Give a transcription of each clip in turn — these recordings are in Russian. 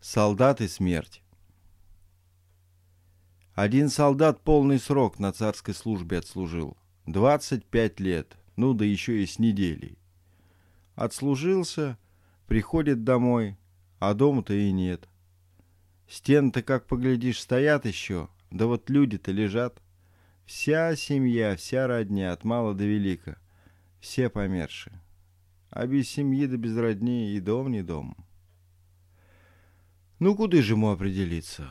Солдат и смерть. Один солдат полный срок на царской службе отслужил. 25 лет, ну да еще и с неделей. Отслужился, приходит домой, а дома-то и нет. Стены-то, как поглядишь, стоят еще, да вот люди-то лежат. Вся семья, вся родня, от мала до велика, все помершие. А без семьи да без родни и дом не дом. Ну, куда же ему определиться?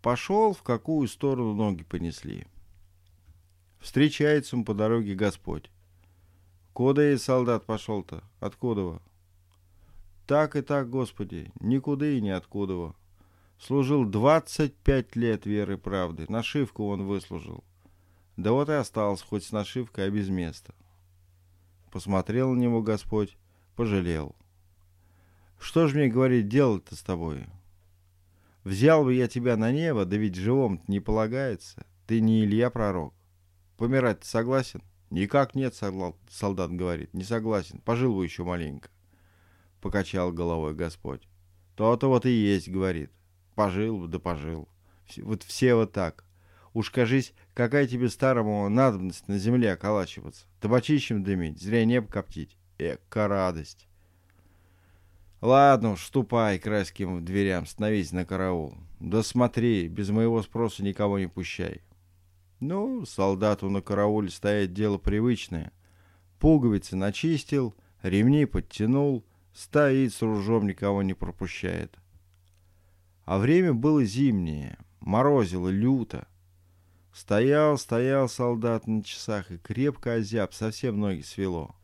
Пошел, в какую сторону ноги понесли. Встречается ему по дороге Господь. Куда и солдат пошел-то? Откуда? Так и так, Господи, никуда и ниоткуда. Служил 25 лет веры и правды. Нашивку он выслужил. Да вот и остался хоть с нашивкой, а без места. Посмотрел на него Господь, пожалел. Что ж мне, говорит, делать-то с тобой? Взял бы я тебя на небо, да ведь живом не полагается. Ты не Илья пророк. Помирать согласен? Никак нет, солдат говорит, не согласен. Пожил бы еще маленько. Покачал головой Господь. То-то вот и есть, говорит. Пожил бы, да пожил. Вот все вот так. Уж кажись, какая тебе старому надобность на земле околачиваться. Табачищем дымить, зря небо коптить. Эка радость. Ладно уж, к райским дверям, становись на караул. Да смотри, без моего спроса никого не пущай. Ну, солдату на карауле стоять дело привычное. Пуговицы начистил, ремни подтянул, стоит с ружом, никого не пропущает. А время было зимнее, морозило люто. Стоял, стоял солдат на часах и крепко озяб, совсем ноги свело.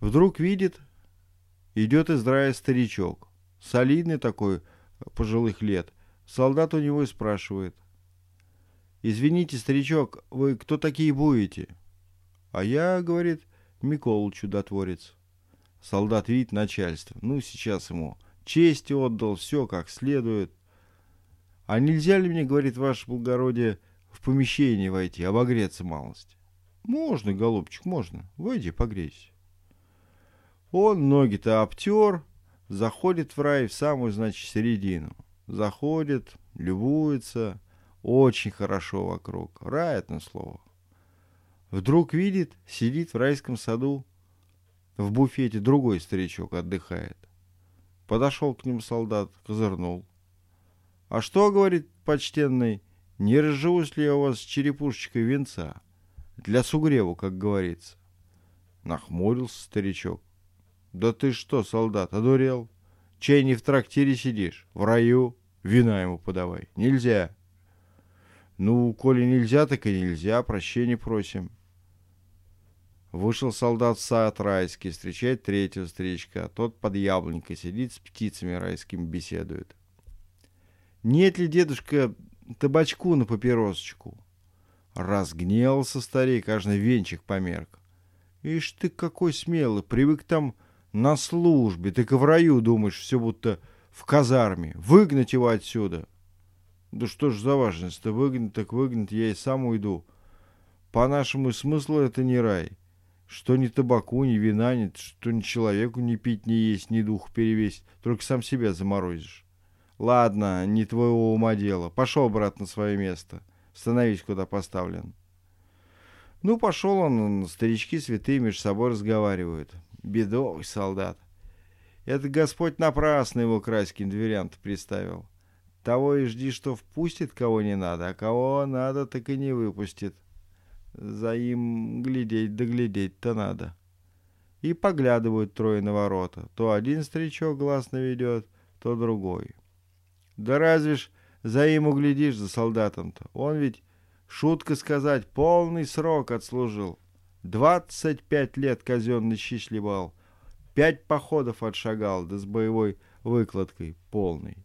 Вдруг видит, Идет из рая старичок, солидный такой, пожилых лет. Солдат у него и спрашивает. «Извините, старичок, вы кто такие будете?» «А я, — говорит, — Микола чудотворец». Солдат видит начальство. Ну, сейчас ему честь отдал, все как следует. «А нельзя ли мне, — говорит ваше благородие, — в помещение войти, обогреться малость?» «Можно, голубчик, можно. Войди, погрейся». Он ноги-то обтер, заходит в рай в самую, значит, середину. Заходит, любуется, очень хорошо вокруг. Рай, одно слово. Вдруг видит, сидит в райском саду, в буфете другой старичок отдыхает. Подошел к ним солдат, козырнул. «А что, — говорит почтенный, — не разживусь ли я у вас с черепушечкой венца? Для сугреву, как говорится». Нахмурился старичок. «Да ты что, солдат, одурел? Чей не в трактире сидишь? В раю? Вина ему подавай. Нельзя!» «Ну, коли нельзя, так и нельзя, прощения просим». Вышел солдат в сад райский, встречает третьего старичка. Тот под яблонькой сидит, с птицами райскими беседует. «Нет ли, дедушка, табачку на папиросочку?» Разгнелся старик, аж на венчик померк. «Ишь ты какой смелый, привык там на службе, так и в раю думаешь, все будто в казарме. Выгнать его отсюда. Да что ж за важность-то, выгнать так выгнать, я и сам уйду. По-нашему смыслу это не рай. Что ни табаку, ни вина нет, что ни человеку не пить, не есть, ни дух перевесить, только сам себя заморозишь. Ладно, не твоего ума дело. Пошел, брат, на свое место. Становись, куда поставлен. Ну, пошел он, старички святые между собой разговаривают. Бедовый солдат. Это Господь напрасно его к райским дверям приставил. Того и жди, что впустит кого не надо, а кого надо, так и не выпустит. За им глядеть да глядеть-то надо. И поглядывают трое на ворота. То один старичок глаз наведет, то другой. Да разве ж за им углядишь, за солдатом-то? Он ведь, шутка сказать, полный срок отслужил. Двадцать пять лет казенный шлебал. Пять походов отшагал, да с боевой выкладкой полной.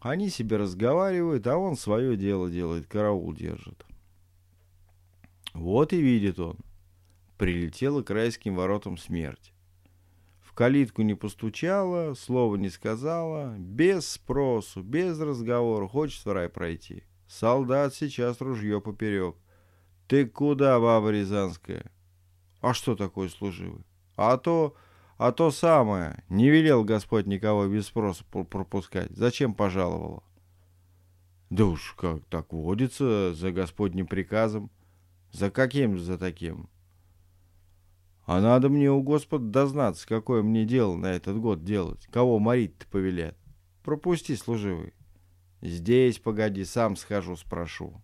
Они себе разговаривают, а он свое дело делает, караул держит. Вот и видит он. Прилетела к райским воротам смерть. В калитку не постучала, слова не сказала, без спросу, без разговора, хочет в рай пройти. Солдат сейчас ружье поперек — «Ты куда, баба Рязанская?» «А что такое служивый?» «А то А то самое, не велел Господь никого без спроса пропускать. Зачем пожаловала? Да уж как так водится, за Господним приказом. За каким за таким? А надо мне у Господа дознаться, какое мне дело на этот год делать. Кого морить-то повелят. Пропусти, служивый. Здесь, погоди, сам схожу, спрошу.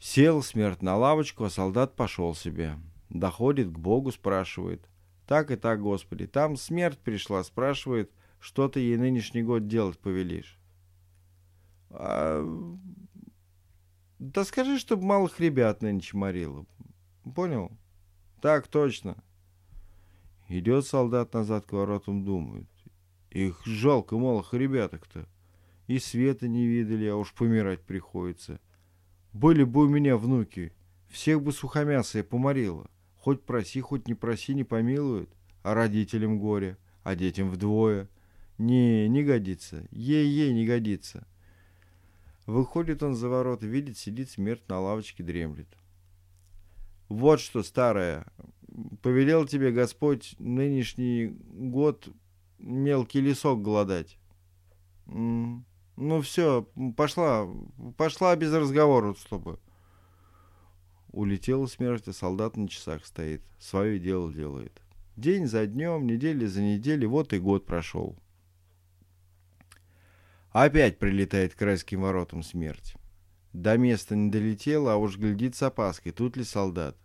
Сел смерть на лавочку, а солдат пошел себе. Доходит к Богу, спрашивает. Так и так, Господи, там смерть пришла, спрашивает, что ты ей нынешний год делать повелишь. А... Да скажи, чтобы малых ребят нынче морила. Понял? Так точно. Идет солдат назад к воротам, думает. Их жалко малых ребяток-то. И света не видели, а уж помирать приходится. Были бы у меня внуки, всех бы сухомясая поморила. Хоть проси, хоть не проси, не помилуют. А родителям горе, а детям вдвое. Не, не годится. Ей-ей не годится. Выходит он за ворот, видит, сидит смерть на лавочке, дремлет. Вот что, старая, повелел тебе Господь нынешний год мелкий лесок голодать. Ну все, пошла, пошла без разговора, чтобы. Улетела смерть, а солдат на часах стоит, свое дело делает. День за днем, недели за неделей, вот и год прошел. Опять прилетает к райским воротам смерть. До места не долетела, а уж глядит с опаской, тут ли солдат.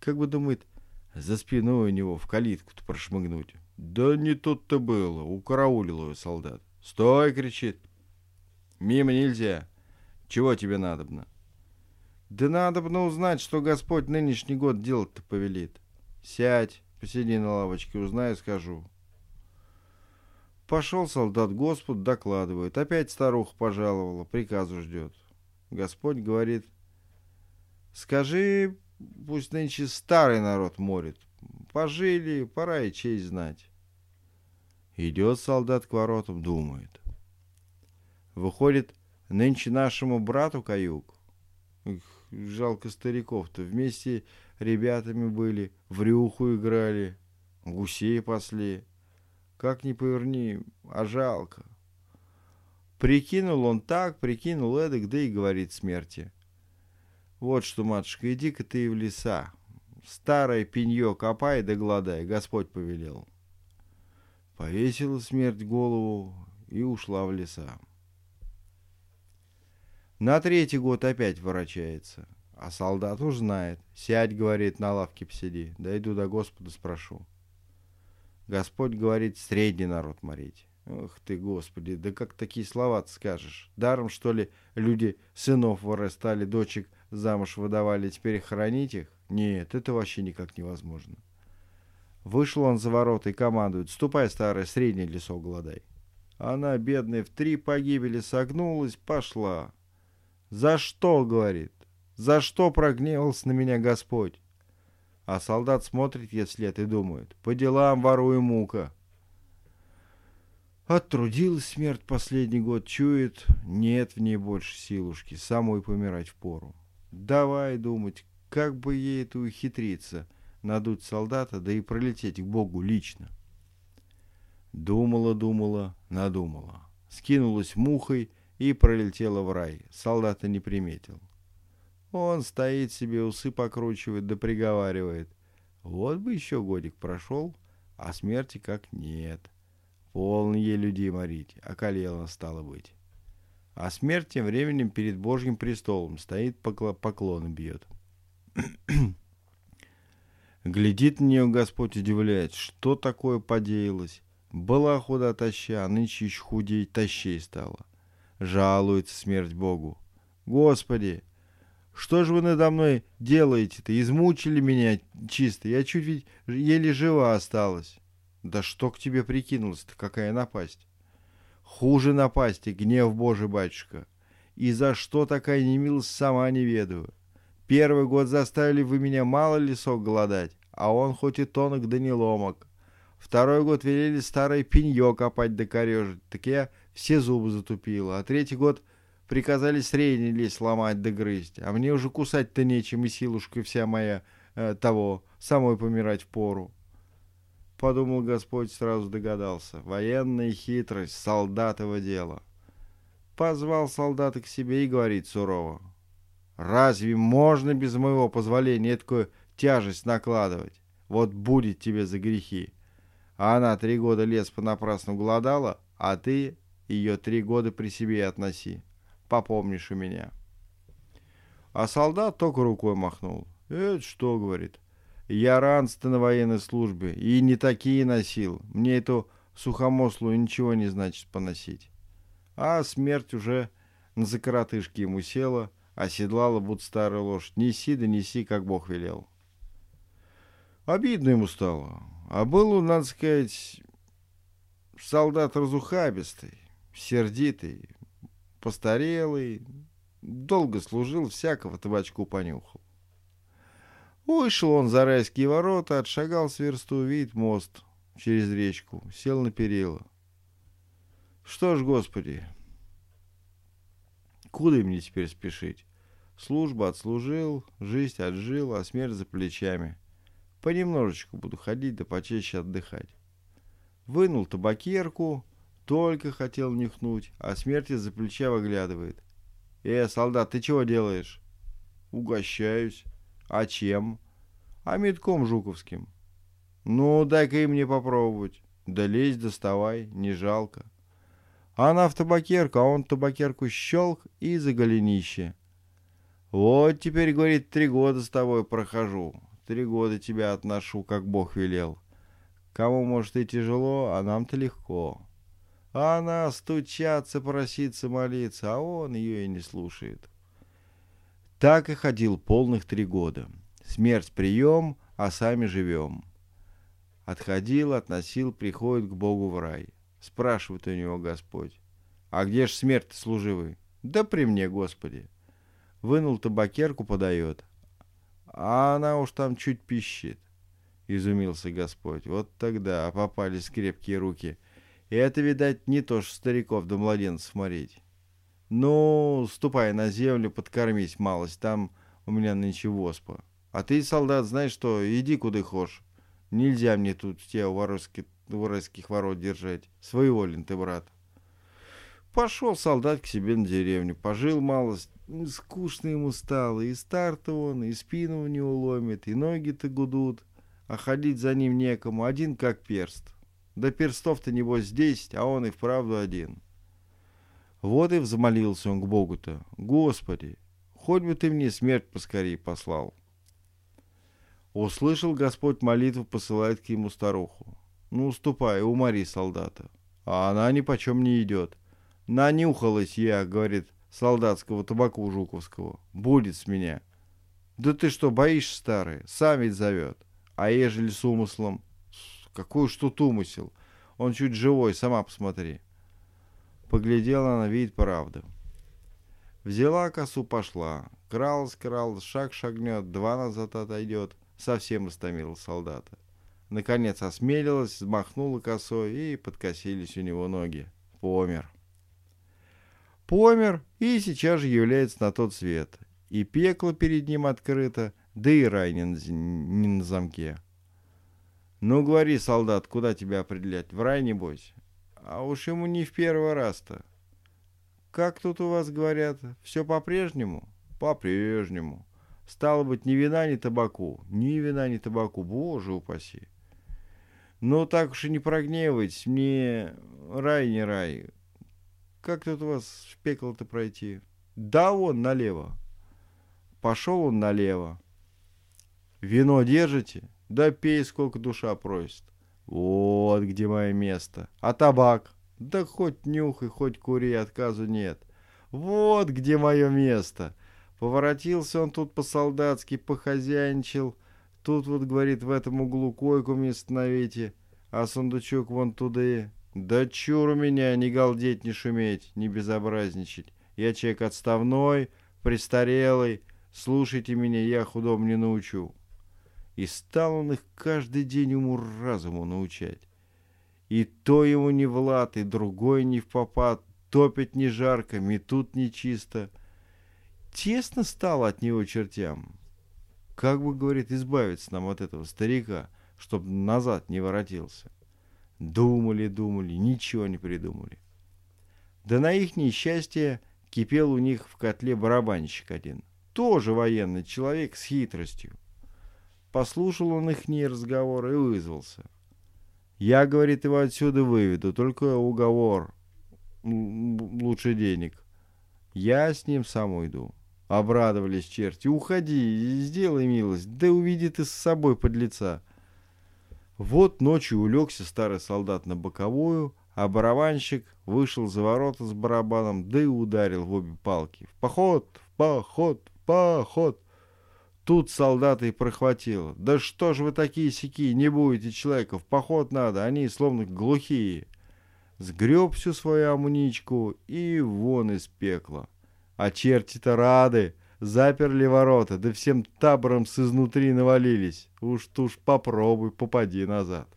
Как бы думает, за спиной у него в калитку-то прошмыгнуть. Да не тут-то было, укараулил его солдат. «Стой!» — кричит. Мимо нельзя. Чего тебе надобно? Да надобно узнать, что Господь нынешний год делать-то повелит. Сядь, посиди на лавочке, узнаю, скажу. Пошел солдат Господь, докладывает. Опять старуха пожаловала, приказу ждет. Господь говорит, скажи, пусть нынче старый народ морит. Пожили, пора и честь знать. Идет солдат к воротам, думает. Выходит, нынче нашему брату каюк. Жалко стариков-то. Вместе ребятами были, в рюху играли, гусей пасли. Как ни поверни, а жалко. Прикинул он так, прикинул эдак, да и говорит смерти. Вот что, матушка, иди-ка ты в леса. Старое пенье копай да гладай, Господь повелел. Повесила смерть голову и ушла в леса. На третий год опять ворочается. А солдат уж знает. Сядь, говорит, на лавке посиди. Дойду до Господа, спрошу. Господь говорит, средний народ морить. Ох ты, Господи, да как такие слова скажешь? Даром, что ли, люди сынов вырастали, дочек замуж выдавали, теперь хоронить их? Нет, это вообще никак невозможно. Вышел он за ворота и командует, ступай, старая, средний лесок голодай. Она, бедная, в три погибели согнулась, пошла. «За что?» — говорит. «За что прогневался на меня Господь?» А солдат смотрит ей вслед и думает. «По делам ворую мука». Оттрудилась смерть последний год, чует, нет в ней больше силушки, самой помирать в пору. Давай думать, как бы ей это ухитриться, надуть солдата, да и пролететь к Богу лично. Думала, думала, надумала. Скинулась мухой и пролетела в рай. Солдата не приметил. Он стоит себе, усы покручивает да приговаривает. Вот бы еще годик прошел, а смерти как нет. Полно ей людей морить, околела стало быть. А смерть тем временем перед Божьим престолом стоит, поклоны бьет. Глядит на нее Господь, удивляет, что такое подеялось. Была худа таща, а нынче еще худей тащей стала жалуется смерть Богу. «Господи, что же вы надо мной делаете-то? Измучили меня чисто. Я чуть ведь еле жива осталась». «Да что к тебе прикинулось-то? Какая напасть?» «Хуже напасти, гнев Божий, батюшка. И за что такая немилость, сама не ведаю. Первый год заставили вы меня мало лесок голодать, а он хоть и тонок да не ломок. Второй год велели старое пенье копать да корежить, так я все зубы затупила. А третий год приказали средний лезть ломать да грызть. А мне уже кусать-то нечем, и силушка вся моя э, того, самой помирать пору. подумал Господь, сразу догадался. Военная хитрость, солдатово дело. Позвал солдата к себе и говорит сурово. Разве можно без моего позволения такую тяжесть накладывать? Вот будет тебе за грехи. А она три года лес понапрасну голодала, а ты ее три года при себе относи. Попомнишь у меня. А солдат только рукой махнул. «Это что?» — говорит. «Я ранство на военной службе, и не такие носил. Мне эту сухомослую ничего не значит поносить». А смерть уже на закоротышке ему села, оседлала, будто старая лошадь. «Неси да неси, как Бог велел». Обидно ему стало. А был, надо сказать, солдат разухабистый, сердитый, постарелый, долго служил, всякого табачку понюхал. Вышел он за райские ворота, отшагал с версту, видит мост через речку, сел на перила. Что ж, Господи, куда мне теперь спешить? Служба отслужил, жизнь отжил, а смерть за плечами. Понемножечку буду ходить, да почаще отдыхать. Вынул табакерку, только хотел нюхнуть, а смерть из-за плеча выглядывает. «Э, солдат, ты чего делаешь?» «Угощаюсь». «А чем?» «А метком жуковским». «Ну, дай-ка и мне попробовать». «Да лезь, доставай, не жалко». Она в табакерку, а он табакерку щелк и за голенище. «Вот теперь, — говорит, — три года с тобой прохожу. Три года тебя отношу, как Бог велел. Кому, может, и тяжело, а нам-то легко». А она стучаться, проситься, молиться, а он ее и не слушает. Так и ходил полных три года. Смерть прием, а сами живем. Отходил, относил, приходит к Богу в рай. Спрашивает у него Господь. А где ж смерть служивый? Да при мне, Господи. Вынул табакерку, подает. А она уж там чуть пищит. Изумился Господь. Вот тогда попались крепкие руки — и это, видать, не то, что стариков да младенцев морить. Ну, ступай на землю, подкормись малость, там у меня нынче воспа. А ты, солдат, знаешь что, иди куда хочешь. Нельзя мне тут тебя у воровских, воровских ворот держать. Своеволен ты, брат. Пошел солдат к себе на деревню, пожил малость, скучно ему стало, и стар-то он, и спину у него ломит, и ноги-то гудут, а ходить за ним некому, один как перст. Да перстов-то, небось, десять, а он и вправду один. Вот и взмолился он к Богу-то. Господи, хоть бы ты мне смерть поскорей послал. Услышал Господь молитву, посылает к ему старуху. Ну, ступай, умори солдата. А она ни почем не идет. Нанюхалась я, говорит, солдатского табаку жуковского. Будет с меня. Да ты что, боишься, старый? Сам ведь зовет. А ежели с умыслом? Какой уж тут умысел. Он чуть живой, сама посмотри. Поглядела она, видит, правда. Взяла косу, пошла. Кралась, кралась, шаг шагнет, два назад отойдет. Совсем истомила солдата. Наконец осмелилась, взмахнула косой, и подкосились у него ноги. Помер. Помер, и сейчас же является на тот свет. И пекло перед ним открыто, да и рай не на, не на замке. «Ну, говори, солдат, куда тебя определять? В рай, небось?» «А уж ему не в первый раз-то». «Как тут у вас говорят? Все по-прежнему?» «По-прежнему. Стало быть, ни вина, ни табаку. Ни вина, ни табаку. Боже упаси!» «Ну, так уж и не прогневайтесь. Мне рай не рай. Как тут у вас в пекло-то пройти?» «Да, вон, налево». Пошел он налево. «Вино держите?» Да пей, сколько душа просит. Вот где мое место. А табак? Да хоть нюхай, хоть кури, отказу нет. Вот где мое место. Поворотился он тут по-солдатски, похозяйничал. Тут вот, говорит, в этом углу койку мне остановите, а сундучок вон туда. Да чур у меня, не галдеть, не шуметь, не безобразничать. Я человек отставной, престарелый. Слушайте меня, я худом не научу. И стал он их каждый день уму-разуму научать. И то ему не в лад, и другой не в попад, топит не жарко, метут не чисто. Тесно стало от него чертям. Как бы, говорит, избавиться нам от этого старика, чтоб назад не воротился. Думали, думали, ничего не придумали. Да на их несчастье кипел у них в котле барабанщик один. Тоже военный человек с хитростью. Послушал он их разговор и вызвался. Я, говорит, его отсюда выведу, только уговор лучше денег. Я с ним сам уйду. Обрадовались черти. Уходи, сделай милость, да увиди ты с собой под лица. Вот ночью улегся старый солдат на боковую, а барабанщик вышел за ворота с барабаном, да и ударил в обе палки. В поход, в поход, в поход. Тут солдата и прохватило. Да что ж вы такие сики, не будете человека, в поход надо, они словно глухие. Сгреб всю свою амуничку и вон из пекла. А черти-то рады, заперли ворота, да всем табором с изнутри навалились. Уж-туж попробуй, попади назад.